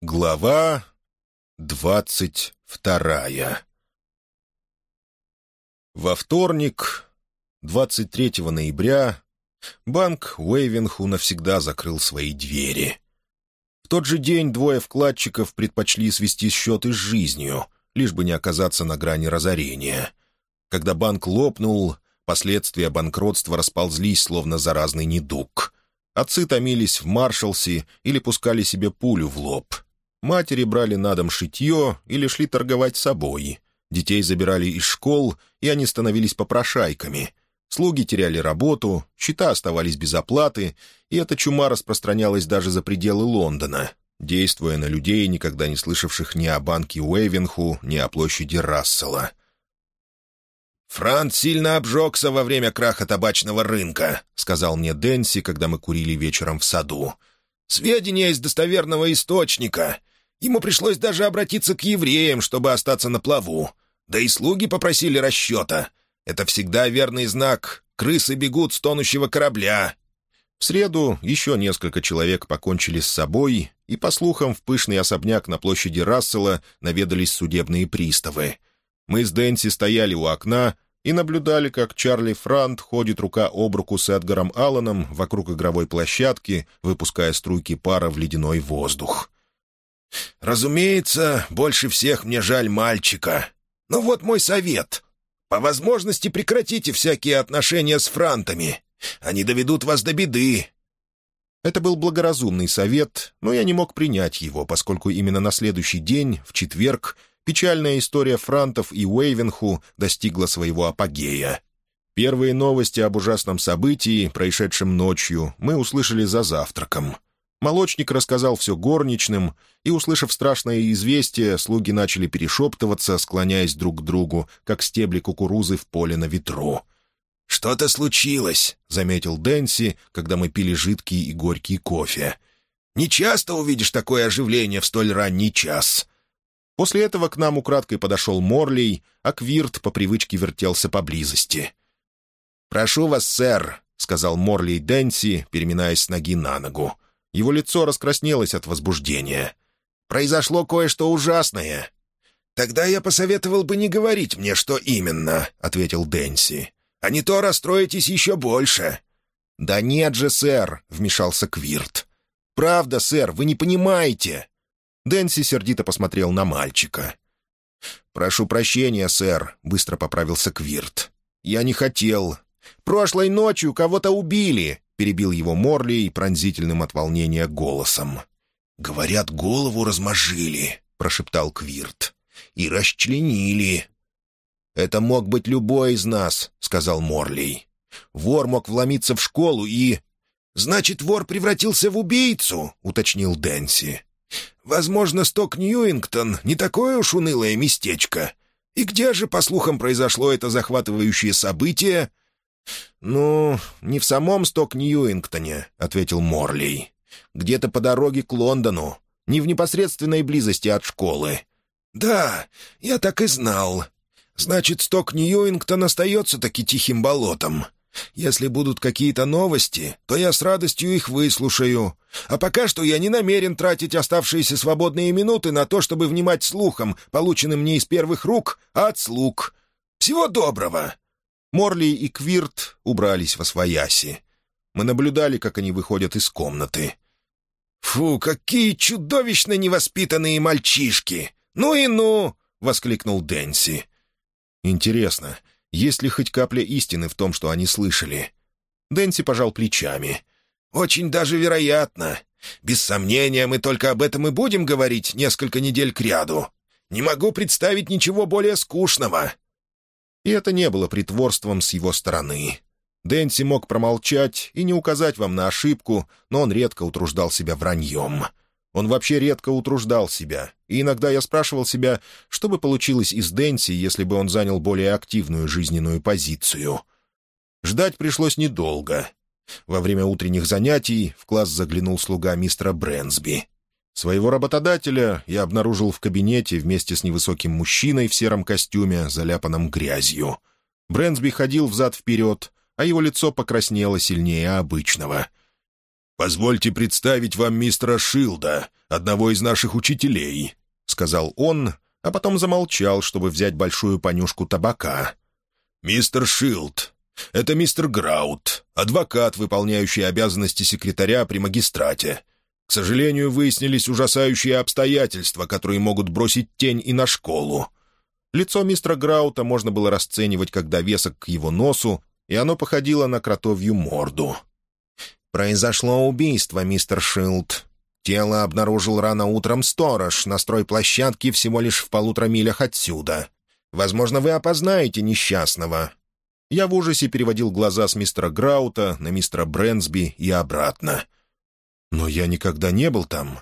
Глава двадцать вторая Во вторник, 23 ноября, банк Уэйвенху навсегда закрыл свои двери. В тот же день двое вкладчиков предпочли свести счеты с жизнью, лишь бы не оказаться на грани разорения. Когда банк лопнул, последствия банкротства расползлись, словно заразный недуг. Отцы томились в маршалсе или пускали себе пулю в лоб — Матери брали на дом шитье или шли торговать собой. Детей забирали из школ, и они становились попрошайками. Слуги теряли работу, счета оставались без оплаты, и эта чума распространялась даже за пределы Лондона, действуя на людей, никогда не слышавших ни о банке Уэйвенху, ни о площади Рассела. «Франц сильно обжегся во время краха табачного рынка», — сказал мне Дэнси, когда мы курили вечером в саду. «Сведения из достоверного источника. Ему пришлось даже обратиться к евреям, чтобы остаться на плаву. Да и слуги попросили расчета. Это всегда верный знак. Крысы бегут с тонущего корабля. В среду еще несколько человек покончили с собой, и, по слухам, в пышный особняк на площади Рассела наведались судебные приставы. Мы с Дэнси стояли у окна и наблюдали, как Чарли Франт ходит рука об руку с Эдгаром Алланом вокруг игровой площадки, выпуская струйки пара в ледяной воздух. «Разумеется, больше всех мне жаль мальчика. Но вот мой совет. По возможности прекратите всякие отношения с франтами. Они доведут вас до беды». Это был благоразумный совет, но я не мог принять его, поскольку именно на следующий день, в четверг, печальная история франтов и Уэйвенху достигла своего апогея. Первые новости об ужасном событии, происшедшем ночью, мы услышали за завтраком — Молочник рассказал все горничным, и, услышав страшное известие, слуги начали перешептываться, склоняясь друг к другу, как стебли кукурузы в поле на ветру. «Что-то случилось», — заметил Дэнси, когда мы пили жидкий и горький кофе. «Не часто увидишь такое оживление в столь ранний час». После этого к нам украдкой подошел Морлей, а Квирт по привычке вертелся поблизости. «Прошу вас, сэр», — сказал Морлей Дэнси, переминаясь с ноги на ногу. Его лицо раскраснелось от возбуждения. «Произошло кое-что ужасное». «Тогда я посоветовал бы не говорить мне, что именно», — ответил Дэнси. «А не то расстроитесь еще больше». «Да нет же, сэр», — вмешался Квирт. «Правда, сэр, вы не понимаете». Дэнси сердито посмотрел на мальчика. «Прошу прощения, сэр», — быстро поправился Квирт. «Я не хотел. Прошлой ночью кого-то убили перебил его Морли пронзительным от волнения голосом. «Говорят, голову размажили», — прошептал Квирт. «И расчленили». «Это мог быть любой из нас», — сказал Морли. «Вор мог вломиться в школу и...» «Значит, вор превратился в убийцу», — уточнил Дэнси. «Возможно, Сток Ньюингтон не такое уж унылое местечко. И где же, по слухам, произошло это захватывающее событие?» «Ну, не в самом Сток-Ньюингтоне», — ответил Морлей. «Где-то по дороге к Лондону, не в непосредственной близости от школы». «Да, я так и знал. Значит, Сток-Ньюингтон остается таки тихим болотом. Если будут какие-то новости, то я с радостью их выслушаю. А пока что я не намерен тратить оставшиеся свободные минуты на то, чтобы внимать слухам, полученным не из первых рук, а от слуг. Всего доброго!» Морли и Квирт убрались во свояси. Мы наблюдали, как они выходят из комнаты. «Фу, какие чудовищно невоспитанные мальчишки! Ну и ну!» — воскликнул Дэнси. «Интересно, есть ли хоть капля истины в том, что они слышали?» Дэнси пожал плечами. «Очень даже вероятно. Без сомнения, мы только об этом и будем говорить несколько недель кряду. Не могу представить ничего более скучного. И это не было притворством с его стороны. Дэнси мог промолчать и не указать вам на ошибку, но он редко утруждал себя враньем. Он вообще редко утруждал себя, и иногда я спрашивал себя, что бы получилось из Дэнси, если бы он занял более активную жизненную позицию. Ждать пришлось недолго. Во время утренних занятий в класс заглянул слуга мистера Брэнсби. Своего работодателя я обнаружил в кабинете вместе с невысоким мужчиной в сером костюме, заляпанном грязью. Брэнсби ходил взад-вперед, а его лицо покраснело сильнее обычного. «Позвольте представить вам мистера Шилда, одного из наших учителей», — сказал он, а потом замолчал, чтобы взять большую понюшку табака. «Мистер Шилд, это мистер Граут, адвокат, выполняющий обязанности секретаря при магистрате. К сожалению, выяснились ужасающие обстоятельства, которые могут бросить тень и на школу. Лицо мистера Граута можно было расценивать как довесок к его носу, и оно походило на кротовью морду. «Произошло убийство, мистер Шилд. Тело обнаружил рано утром сторож на стройплощадке всего лишь в полутора милях отсюда. Возможно, вы опознаете несчастного». Я в ужасе переводил глаза с мистера Граута на мистера Брэнсби и обратно. «Но я никогда не был там.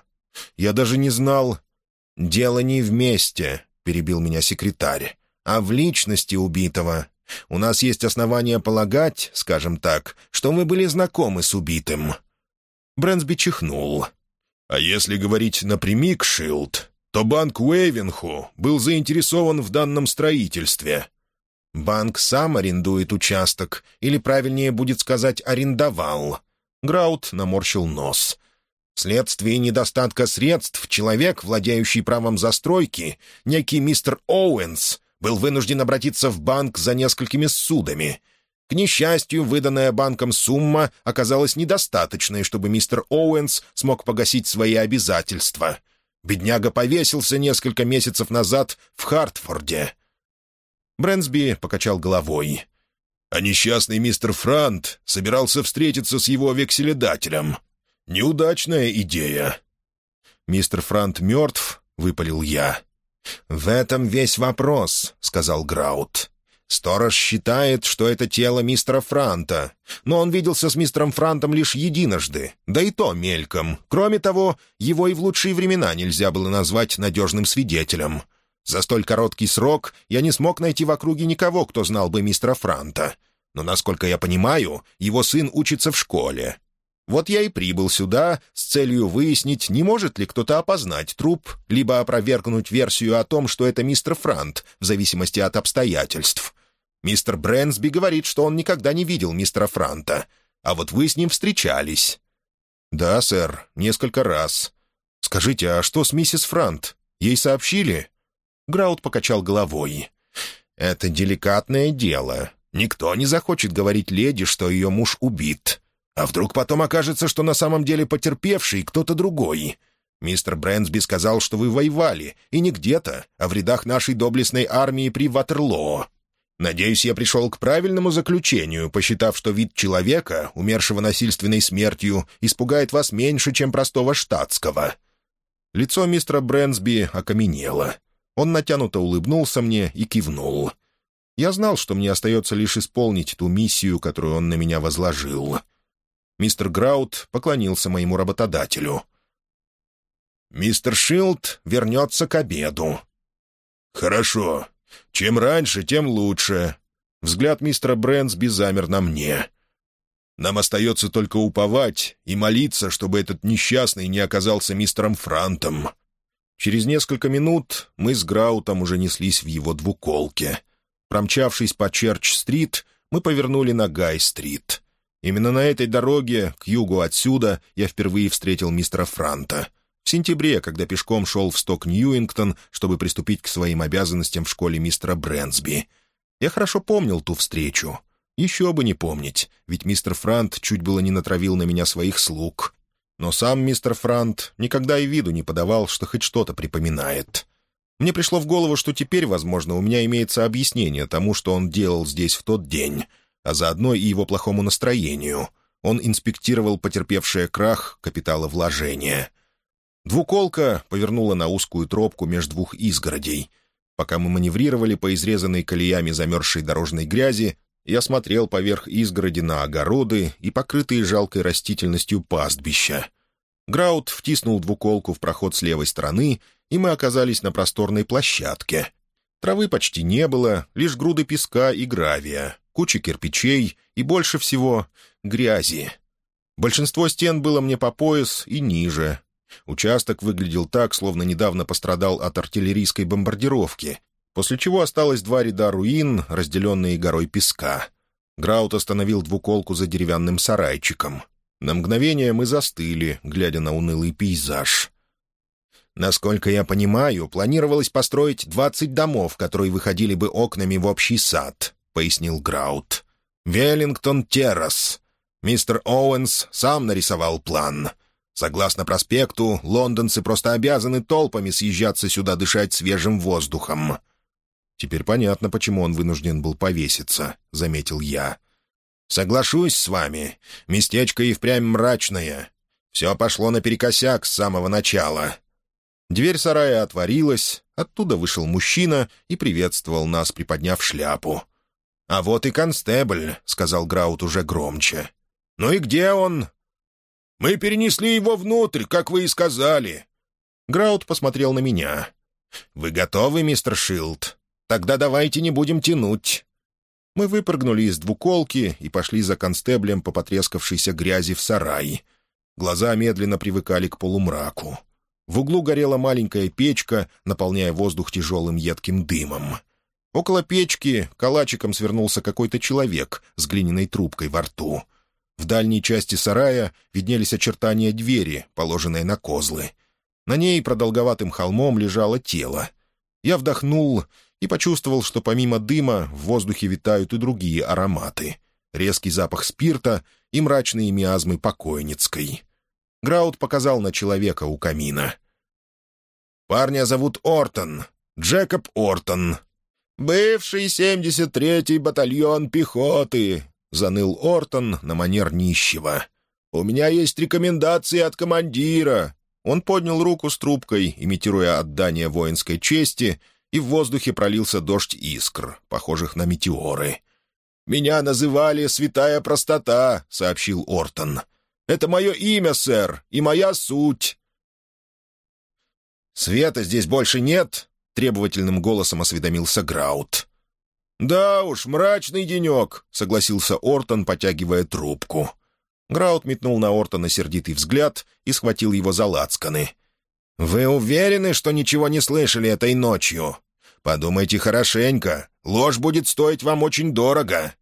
Я даже не знал...» «Дело не вместе», — перебил меня секретарь, «а в личности убитого. У нас есть основания полагать, скажем так, что вы были знакомы с убитым». Брэнсби чихнул. «А если говорить напрямик, Шилд, то банк Уэйвенху был заинтересован в данном строительстве». «Банк сам арендует участок, или, правильнее будет сказать, арендовал». Граут наморщил нос. Вследствие недостатка средств человек, владеющий правом застройки, некий мистер Оуэнс, был вынужден обратиться в банк за несколькими ссудами. К несчастью, выданная банком сумма оказалась недостаточной, чтобы мистер Оуэнс смог погасить свои обязательства. Бедняга повесился несколько месяцев назад в Хартфорде. Брэнсби покачал головой. «А несчастный мистер Франт собирался встретиться с его векселедателем. Неудачная идея». «Мистер Франт мертв?» — выпалил я. «В этом весь вопрос», — сказал Граут. «Сторож считает, что это тело мистера Франта, но он виделся с мистером Франтом лишь единожды, да и то мельком. Кроме того, его и в лучшие времена нельзя было назвать надежным свидетелем. За столь короткий срок я не смог найти в округе никого, кто знал бы мистера Франта. Но, насколько я понимаю, его сын учится в школе, вот я и прибыл сюда с целью выяснить, не может ли кто-то опознать труп, либо опровергнуть версию о том, что это мистер Франт, в зависимости от обстоятельств. Мистер Брэнсби говорит, что он никогда не видел мистера Франта, а вот вы с ним встречались. «Да, сэр, несколько раз. Скажите, а что с миссис Франт? Ей сообщили?» Граут покачал головой. «Это деликатное дело. Никто не захочет говорить леди, что ее муж убит. А вдруг потом окажется, что на самом деле потерпевший кто-то другой? Мистер Брэнсби сказал, что вы воевали, и не где-то, а в рядах нашей доблестной армии при Ватерлоо. Надеюсь, я пришел к правильному заключению, посчитав, что вид человека, умершего насильственной смертью, испугает вас меньше, чем простого штатского». Лицо мистера Брэнсби окаменело. Он натянуто улыбнулся мне и кивнул. Я знал, что мне остается лишь исполнить ту миссию, которую он на меня возложил — Мистер Граут поклонился моему работодателю. «Мистер Шилд вернется к обеду». «Хорошо. Чем раньше, тем лучше». Взгляд мистера Брэнсби замер на мне. «Нам остается только уповать и молиться, чтобы этот несчастный не оказался мистером Франтом». Через несколько минут мы с Граутом уже неслись в его двуколке. Промчавшись по Черч-стрит, мы повернули на Гай-стрит. Именно на этой дороге, к югу отсюда, я впервые встретил мистера Франта. В сентябре, когда пешком шел в сток Ньюингтон, чтобы приступить к своим обязанностям в школе мистера Брэнсби. Я хорошо помнил ту встречу. Еще бы не помнить, ведь мистер Франт чуть было не натравил на меня своих слуг. Но сам мистер Франт никогда и виду не подавал, что хоть что-то припоминает. Мне пришло в голову, что теперь, возможно, у меня имеется объяснение тому, что он делал здесь в тот день — а заодно и его плохому настроению. Он инспектировал потерпевшее крах капиталовложения. Двуколка повернула на узкую тропку между двух изгородей. Пока мы маневрировали по изрезанной колеями замерзшей дорожной грязи, я смотрел поверх изгороди на огороды и покрытые жалкой растительностью пастбища. Граут втиснул двуколку в проход с левой стороны, и мы оказались на просторной площадке. Травы почти не было, лишь груды песка и гравия куча кирпичей и, больше всего, грязи. Большинство стен было мне по пояс и ниже. Участок выглядел так, словно недавно пострадал от артиллерийской бомбардировки, после чего осталось два ряда руин, разделенные горой песка. Граут остановил двуколку за деревянным сарайчиком. На мгновение мы застыли, глядя на унылый пейзаж. Насколько я понимаю, планировалось построить двадцать домов, которые выходили бы окнами в общий сад, — пояснил Граут. «Веллингтон Террас. Мистер Оуэнс сам нарисовал план. Согласно проспекту, лондонцы просто обязаны толпами съезжаться сюда дышать свежим воздухом». «Теперь понятно, почему он вынужден был повеситься», — заметил я. «Соглашусь с вами. Местечко и впрямь мрачное. Все пошло наперекосяк с самого начала. Дверь сарая отворилась, оттуда вышел мужчина и приветствовал нас, приподняв шляпу. «А вот и констебль», — сказал Граут уже громче. «Ну и где он?» «Мы перенесли его внутрь, как вы и сказали». Граут посмотрел на меня. «Вы готовы, мистер Шилд? Тогда давайте не будем тянуть». Мы выпрыгнули из двуколки и пошли за констеблем по потрескавшейся грязи в сарай. Глаза медленно привыкали к полумраку. В углу горела маленькая печка, наполняя воздух тяжелым едким дымом. Около печки калачиком свернулся какой-то человек с глиняной трубкой во рту. В дальней части сарая виднелись очертания двери, положенные на козлы. На ней продолговатым холмом лежало тело. Я вдохнул и почувствовал, что помимо дыма в воздухе витают и другие ароматы. Резкий запах спирта и мрачные миазмы покойницкой. Граут показал на человека у камина. «Парня зовут Ортон. Джекоб Ортон. Бывший 73-й батальон пехоты», — заныл Ортон на манер нищего. «У меня есть рекомендации от командира». Он поднял руку с трубкой, имитируя отдание воинской чести, и в воздухе пролился дождь искр, похожих на метеоры. «Меня называли «Святая простота», — сообщил Ортон. Это мое имя, сэр, и моя суть». «Света здесь больше нет?» — требовательным голосом осведомился Граут. «Да уж, мрачный денек», — согласился Ортон, потягивая трубку. Граут метнул на Ортона сердитый взгляд и схватил его за лацканы. «Вы уверены, что ничего не слышали этой ночью? Подумайте хорошенько. Ложь будет стоить вам очень дорого.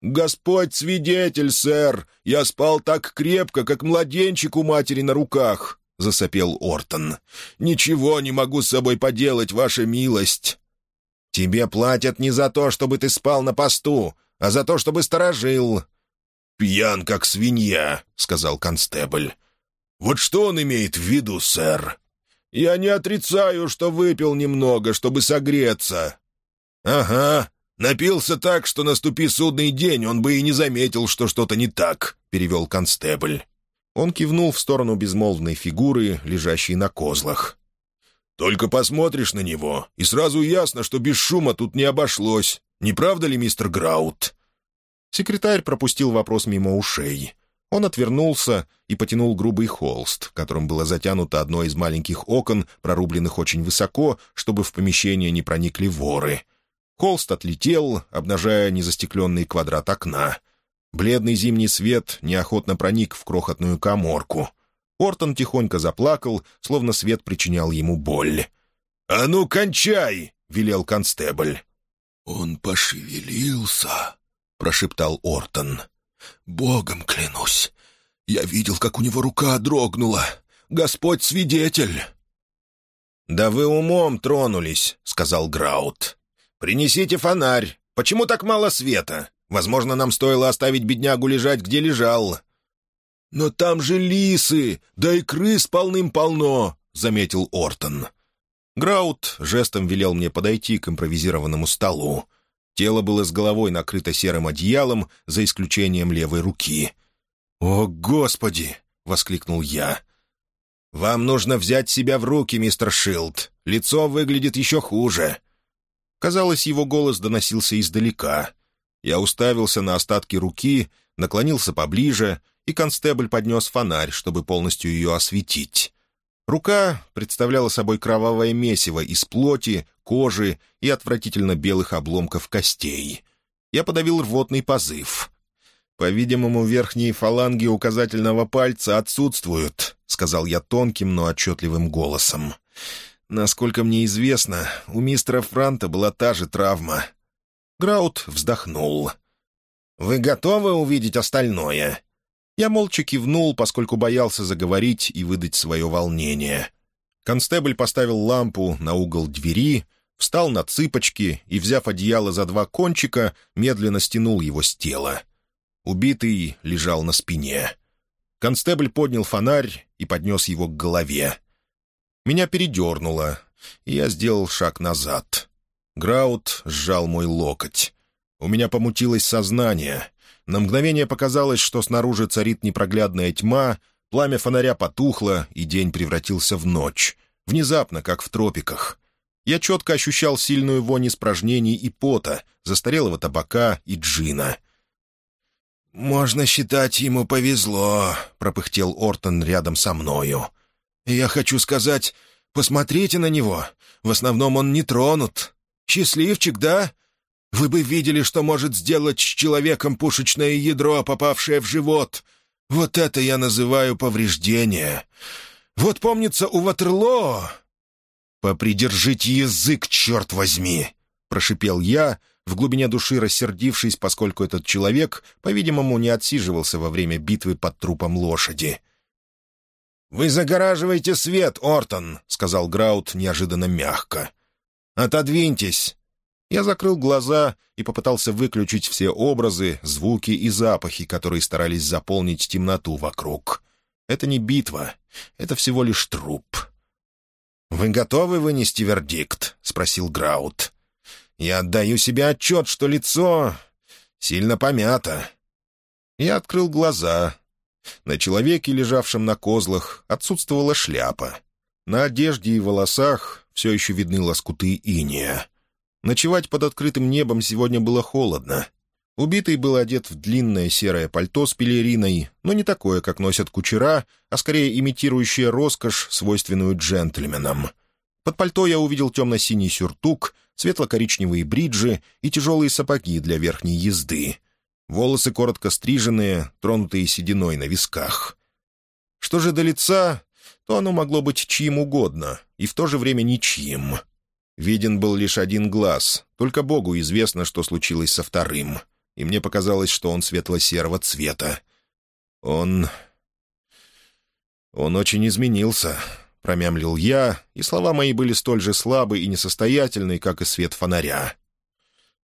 «Господь свидетель, сэр! Я спал так крепко, как младенчик у матери на руках!» — засопел Ортон. «Ничего не могу с собой поделать, ваша милость!» «Тебе платят не за то, чтобы ты спал на посту, а за то, чтобы сторожил!» «Пьян, как свинья», — сказал констебль. «Вот что он имеет в виду, сэр?» «Я не отрицаю, что выпил немного, чтобы согреться». «Ага, «Напился так, что наступи судный день, он бы и не заметил, что что-то не так», — перевел констебль. Он кивнул в сторону безмолвной фигуры, лежащей на козлах. «Только посмотришь на него, и сразу ясно, что без шума тут не обошлось. Не правда ли, мистер Граут?» Секретарь пропустил вопрос мимо ушей. Он отвернулся и потянул грубый холст, которым было затянуто одно из маленьких окон, прорубленных очень высоко, чтобы в помещение не проникли воры — Холст отлетел, обнажая незастекленный квадрат окна. Бледный зимний свет неохотно проник в крохотную коморку. Ортон тихонько заплакал, словно свет причинял ему боль. «А ну, кончай!» — велел констебль. «Он пошевелился», — прошептал Ортон. «Богом клянусь, я видел, как у него рука дрогнула. Господь свидетель!» «Да вы умом тронулись», — сказал Граут. «Принесите фонарь. Почему так мало света? Возможно, нам стоило оставить беднягу лежать, где лежал». «Но там же лисы, да и крыс полным-полно», — заметил Ортон. Граут жестом велел мне подойти к импровизированному столу. Тело было с головой накрыто серым одеялом, за исключением левой руки. «О, Господи!» — воскликнул я. «Вам нужно взять себя в руки, мистер Шилд. Лицо выглядит еще хуже. Казалось, его голос доносился издалека. Я уставился на остатки руки, наклонился поближе, и констебль поднес фонарь, чтобы полностью ее осветить. Рука представляла собой кровавое месиво из плоти, кожи и отвратительно белых обломков костей. Я подавил рвотный позыв. «По-видимому, верхние фаланги указательного пальца отсутствуют», — сказал я тонким, но отчетливым голосом. Насколько мне известно, у мистера Франта была та же травма. Граут вздохнул. «Вы готовы увидеть остальное?» Я молча кивнул, поскольку боялся заговорить и выдать свое волнение. Констебль поставил лампу на угол двери, встал на цыпочки и, взяв одеяло за два кончика, медленно стянул его с тела. Убитый лежал на спине. Констебль поднял фонарь и поднес его к голове. Меня передернуло, и я сделал шаг назад. Граут сжал мой локоть. У меня помутилось сознание. На мгновение показалось, что снаружи царит непроглядная тьма, пламя фонаря потухло, и день превратился в ночь. Внезапно, как в тропиках. Я четко ощущал сильную вонь испражнений и пота, застарелого табака и джина. «Можно считать, ему повезло», — пропыхтел Ортон рядом со мною. «Я хочу сказать, посмотрите на него. В основном он не тронут. Счастливчик, да? Вы бы видели, что может сделать с человеком пушечное ядро, попавшее в живот. Вот это я называю повреждение. Вот помнится у Ватерлоо...» «Попридержите язык, черт возьми!» — прошипел я, в глубине души рассердившись, поскольку этот человек, по-видимому, не отсиживался во время битвы под трупом лошади. «Вы загораживаете свет, Ортон», — сказал Граут неожиданно мягко. «Отодвиньтесь. Я закрыл глаза и попытался выключить все образы, звуки и запахи, которые старались заполнить темноту вокруг. Это не битва, это всего лишь труп. «Вы готовы вынести вердикт?» — спросил Граут. «Я отдаю себе отчет, что лицо сильно помято». Я открыл глаза. На человеке, лежавшем на козлах, отсутствовала шляпа. На одежде и волосах все еще видны лоскуты иния. Ночевать под открытым небом сегодня было холодно. Убитый был одет в длинное серое пальто с пелериной, но не такое, как носят кучера, а скорее имитирующее роскошь, свойственную джентльменам. Под пальто я увидел темно-синий сюртук, светло-коричневые бриджи и тяжелые сапоги для верхней езды. Волосы коротко стриженные, тронутые сединой на висках. Что же до лица, то оно могло быть чьим угодно, и в то же время ничьим. Виден был лишь один глаз, только Богу известно, что случилось со вторым, и мне показалось, что он светло-серого цвета. Он... он очень изменился, — промямлил я, и слова мои были столь же слабы и несостоятельны, как и свет фонаря.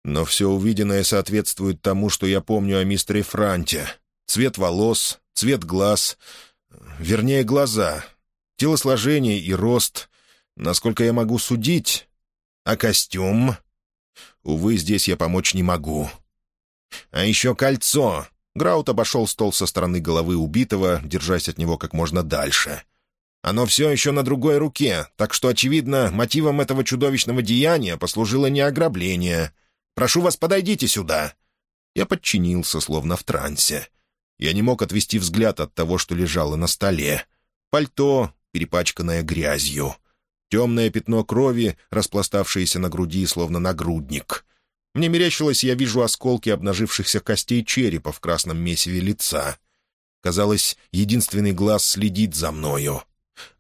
Но все увиденное соответствует тому, что я помню о мистере Франте. Цвет волос, цвет глаз, вернее, глаза, телосложение и рост. Насколько я могу судить, а костюм? Увы, здесь я помочь не могу. А еще кольцо. Граут обошел стол со стороны головы убитого, держась от него как можно дальше. Оно все еще на другой руке, так что, очевидно, мотивом этого чудовищного деяния послужило не ограбление. «Прошу вас, подойдите сюда!» Я подчинился, словно в трансе. Я не мог отвести взгляд от того, что лежало на столе. Пальто, перепачканное грязью. Темное пятно крови, распластавшееся на груди, словно нагрудник. Мне мерещилось, я вижу осколки обнажившихся костей черепа в красном месиве лица. Казалось, единственный глаз следит за мною.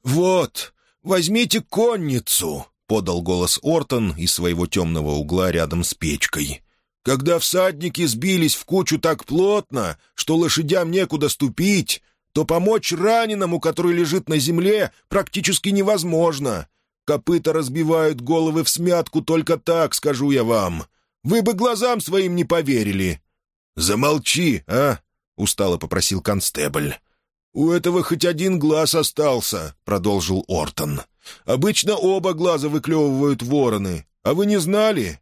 «Вот, возьмите конницу!» — подал голос Ортон из своего темного угла рядом с печкой. «Когда всадники сбились в кучу так плотно, что лошадям некуда ступить, то помочь раненому, который лежит на земле, практически невозможно. Копыта разбивают головы в смятку только так, скажу я вам. Вы бы глазам своим не поверили». «Замолчи, а!» — устало попросил констебль. «У этого хоть один глаз остался», — продолжил Ортон. «Обычно оба глаза выклевывают вороны. А вы не знали?»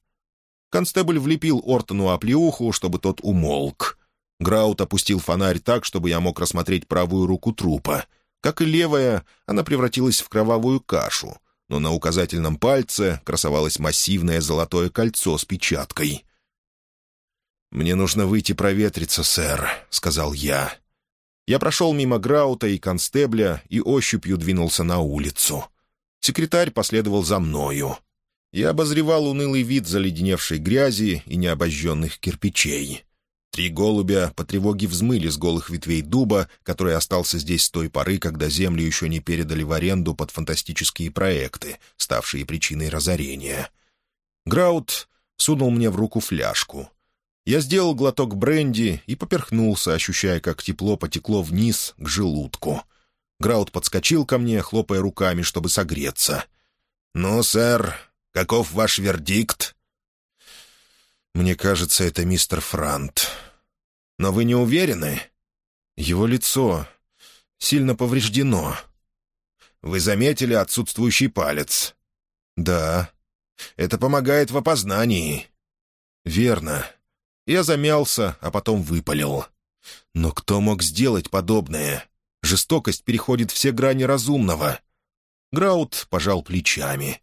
Констебль влепил Ортону оплеуху, чтобы тот умолк. Граут опустил фонарь так, чтобы я мог рассмотреть правую руку трупа. Как и левая, она превратилась в кровавую кашу — но на указательном пальце красовалось массивное золотое кольцо с печаткой. «Мне нужно выйти проветриться, сэр», — сказал я. Я прошел мимо Граута и констебля и ощупью двинулся на улицу. Секретарь последовал за мною. Я обозревал унылый вид заледеневшей грязи и необожженных кирпичей. Три голубя по тревоге взмыли с голых ветвей дуба, который остался здесь с той поры, когда землю еще не передали в аренду под фантастические проекты, ставшие причиной разорения. Граут сунул мне в руку фляжку. Я сделал глоток бренди и поперхнулся, ощущая, как тепло потекло вниз к желудку. Граут подскочил ко мне, хлопая руками, чтобы согреться. «Ну, сэр, каков ваш вердикт?» «Мне кажется, это мистер Франт. Но вы не уверены?» «Его лицо сильно повреждено». «Вы заметили отсутствующий палец?» «Да». «Это помогает в опознании». «Верно. Я замялся, а потом выпалил. Но кто мог сделать подобное? Жестокость переходит все грани разумного. Граут пожал плечами.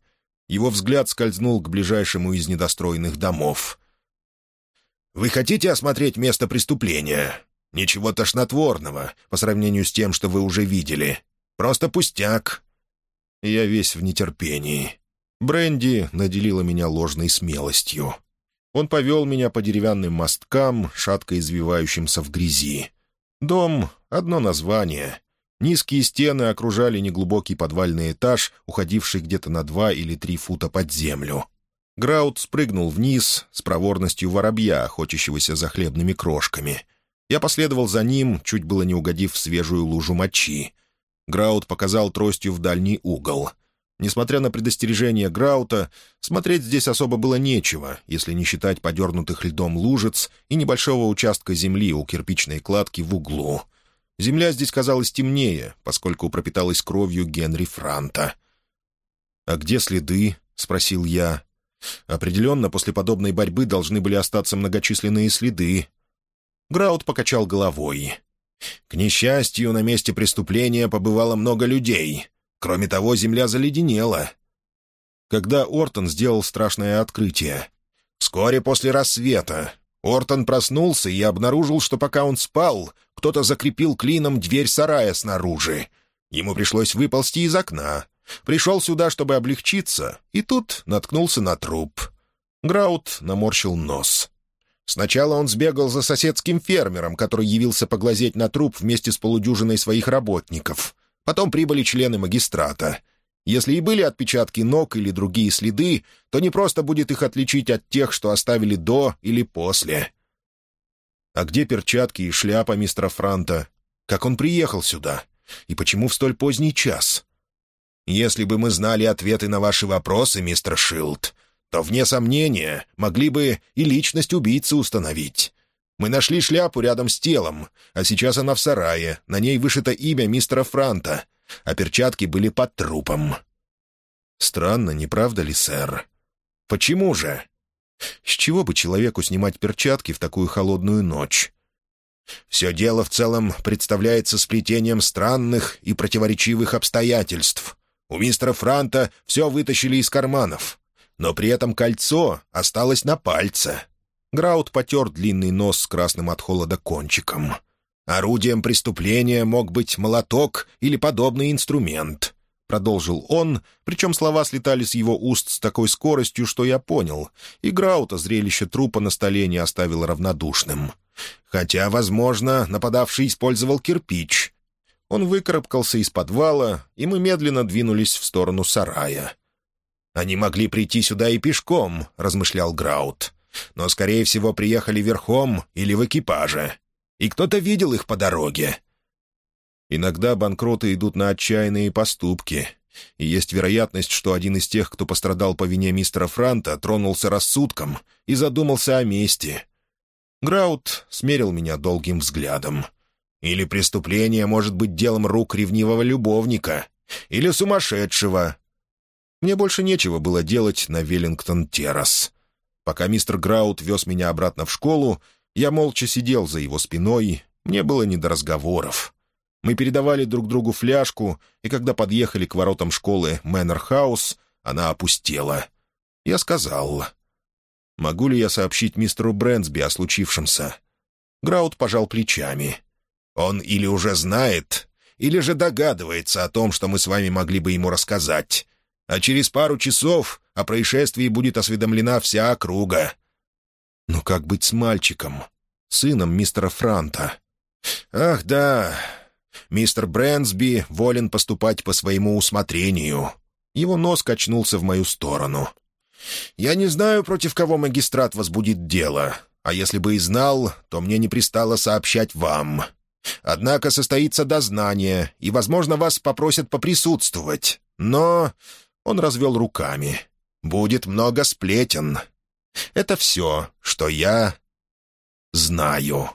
Его взгляд скользнул к ближайшему из недостроенных домов. «Вы хотите осмотреть место преступления? Ничего тошнотворного по сравнению с тем, что вы уже видели. Просто пустяк». Я весь в нетерпении. Бренди наделила меня ложной смелостью. Он повел меня по деревянным мосткам, шатко извивающимся в грязи. Дом — одно название. Низкие стены окружали неглубокий подвальный этаж, уходивший где-то на два или три фута под землю. Граут спрыгнул вниз с проворностью воробья, охотящегося за хлебными крошками. Я последовал за ним, чуть было не угодив в свежую лужу мочи. Граут показал тростью в дальний угол. Несмотря на предостережение Граута, смотреть здесь особо было нечего, если не считать подернутых льдом лужиц и небольшого участка земли у кирпичной кладки в углу. Земля здесь казалась темнее, поскольку пропиталась кровью Генри Франта. «А где следы?» — спросил я. «Определенно, после подобной борьбы должны были остаться многочисленные следы». Граут покачал головой. «К несчастью, на месте преступления побывало много людей. Кроме того, земля заледенела. Когда Ортон сделал страшное открытие? Вскоре после рассвета. Ортон проснулся и обнаружил, что пока он спал, кто-то закрепил клином дверь сарая снаружи. Ему пришлось выползти из окна. Пришел сюда, чтобы облегчиться, и тут наткнулся на труп. Граут наморщил нос. Сначала он сбегал за соседским фермером, который явился поглазеть на труп вместе с полудюжиной своих работников. Потом прибыли члены магистрата. Если и были отпечатки ног или другие следы, то не просто будет их отличить от тех, что оставили до или после. А где перчатки и шляпа мистера Франта? Как он приехал сюда? И почему в столь поздний час? Если бы мы знали ответы на ваши вопросы, мистер Шилд, то, вне сомнения, могли бы и личность убийцы установить. Мы нашли шляпу рядом с телом, а сейчас она в сарае, на ней вышито имя мистера Франта, а перчатки были под трупом». «Странно, не правда ли, сэр?» «Почему же?» «С чего бы человеку снимать перчатки в такую холодную ночь?» «Все дело в целом представляется сплетением странных и противоречивых обстоятельств. У мистера Франта все вытащили из карманов, но при этом кольцо осталось на пальце». Граут потер длинный нос с красным от холода кончиком. «Орудием преступления мог быть молоток или подобный инструмент», — продолжил он, причем слова слетали с его уст с такой скоростью, что я понял, и Граута зрелище трупа на столе не оставило равнодушным. «Хотя, возможно, нападавший использовал кирпич». Он выкарабкался из подвала, и мы медленно двинулись в сторону сарая. «Они могли прийти сюда и пешком», — размышлял Граут но, скорее всего, приехали верхом или в экипаже. И кто-то видел их по дороге. Иногда банкроты идут на отчаянные поступки, и есть вероятность, что один из тех, кто пострадал по вине мистера Франта, тронулся рассудком и задумался о мести. Граут смерил меня долгим взглядом. Или преступление может быть делом рук ревнивого любовника, или сумасшедшего. Мне больше нечего было делать на Веллингтон-террас. Пока мистер Граут вез меня обратно в школу, я молча сидел за его спиной, мне было не до разговоров. Мы передавали друг другу фляжку, и когда подъехали к воротам школы Мэннер Хаус, она опустела. Я сказал, «Могу ли я сообщить мистеру Брэнсби о случившемся?» Граут пожал плечами. «Он или уже знает, или же догадывается о том, что мы с вами могли бы ему рассказать а через пару часов о происшествии будет осведомлена вся округа». «Ну как быть с мальчиком, сыном мистера Франта?» «Ах, да. Мистер Брэнсби волен поступать по своему усмотрению». Его нос качнулся в мою сторону. «Я не знаю, против кого магистрат возбудит дело. А если бы и знал, то мне не пристало сообщать вам. Однако состоится дознание, и, возможно, вас попросят поприсутствовать. Но...» Он развел руками. «Будет много сплетен. Это все, что я знаю».